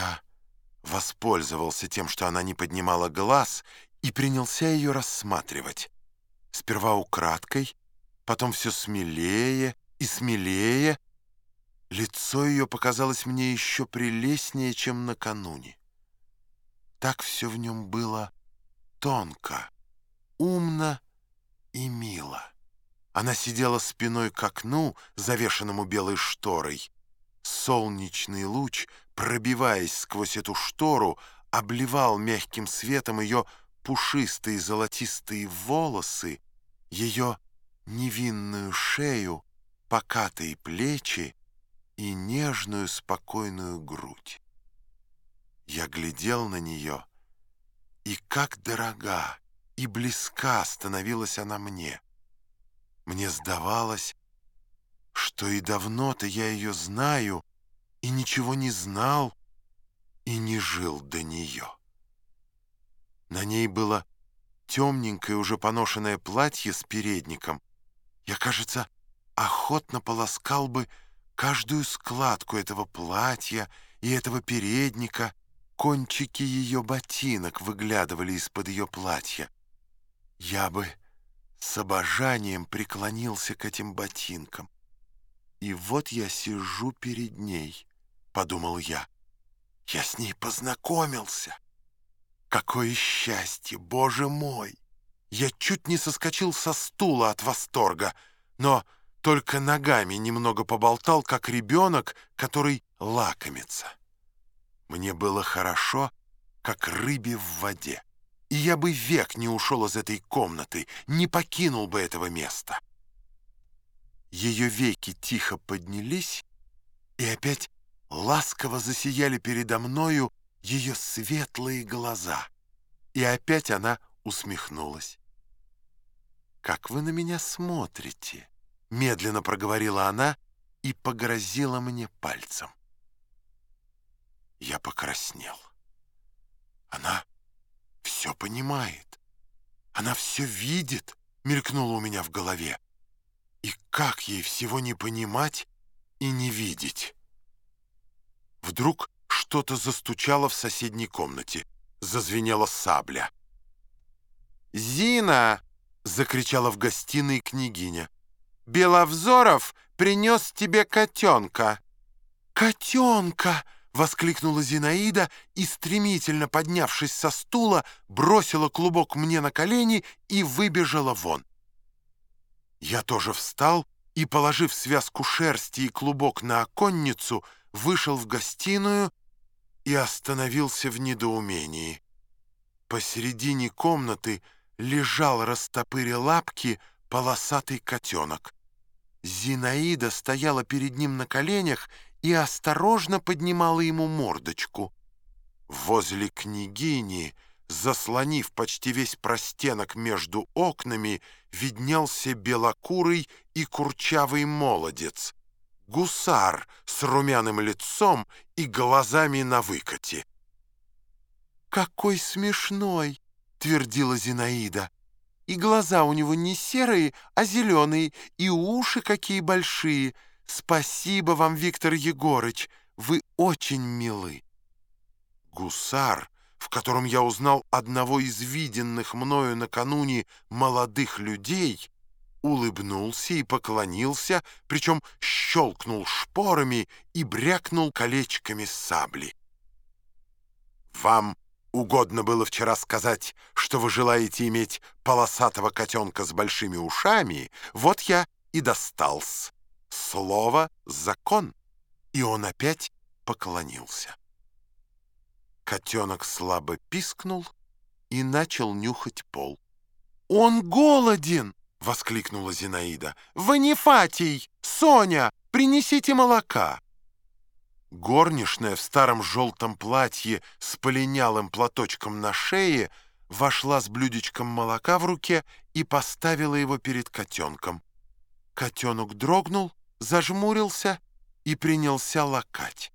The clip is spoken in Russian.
Я воспользовался тем, что она не поднимала глаз, и принялся ее рассматривать. Сперва украдкой, потом все смелее и смелее. Лицо ее показалось мне еще прелестнее, чем накануне. Так все в нем было тонко, умно и мило. Она сидела спиной к окну, завешенному белой шторой. Солнечный луч, пробиваясь сквозь эту штору, обливал мягким светом ее пушистые золотистые волосы, ее невинную шею, покатые плечи и нежную спокойную грудь. Я глядел на нее, и как дорога и близка становилась она мне. Мне сдавалось, что и давно-то я ее знаю, и ничего не знал, и не жил до нее. На ней было темненькое, уже поношенное платье с передником. Я, кажется, охотно полоскал бы каждую складку этого платья и этого передника. Кончики ее ботинок выглядывали из-под ее платья. Я бы с обожанием преклонился к этим ботинкам. И вот я сижу перед ней, — подумал я. Я с ней познакомился. Какое счастье, боже мой! Я чуть не соскочил со стула от восторга, но только ногами немного поболтал, как ребенок, который лакомится. Мне было хорошо, как рыбе в воде и я бы век не ушел из этой комнаты, не покинул бы этого места. Ее веки тихо поднялись, и опять ласково засияли передо мною ее светлые глаза, и опять она усмехнулась. «Как вы на меня смотрите?» — медленно проговорила она и погрозила мне пальцем. Я покраснел. Она все понимает. Она все видит, мелькнуло у меня в голове. И как ей всего не понимать и не видеть? Вдруг что-то застучало в соседней комнате. Зазвенела сабля. «Зина!» — закричала в гостиной княгиня. «Беловзоров принес тебе котенка!» «Котенка!» — воскликнула Зинаида и, стремительно поднявшись со стула, бросила клубок мне на колени и выбежала вон. Я тоже встал и, положив связку шерсти и клубок на оконницу, вышел в гостиную и остановился в недоумении. Посередине комнаты лежал, растопыря лапки, полосатый котенок. Зинаида стояла перед ним на коленях и осторожно поднимала ему мордочку. Возле княгини, заслонив почти весь простенок между окнами, виднелся белокурый и курчавый молодец, гусар с румяным лицом и глазами на выкате. «Какой смешной!» — твердила Зинаида. «И глаза у него не серые, а зеленые, и уши какие большие!» «Спасибо вам, Виктор Егорыч, вы очень милы». Гусар, в котором я узнал одного из виденных мною накануне молодых людей, улыбнулся и поклонился, причем щелкнул шпорами и брякнул колечками сабли. «Вам угодно было вчера сказать, что вы желаете иметь полосатого котенка с большими ушами, вот я и достался. Слово — закон. И он опять поклонился. Котенок слабо пискнул и начал нюхать пол. «Он голоден!» — воскликнула Зинаида. «Ванифатий! Соня, принесите молока!» Горничная в старом желтом платье с полинялым платочком на шее вошла с блюдечком молока в руке и поставила его перед котенком. Котенок дрогнул, зажмурился и принялся лакать.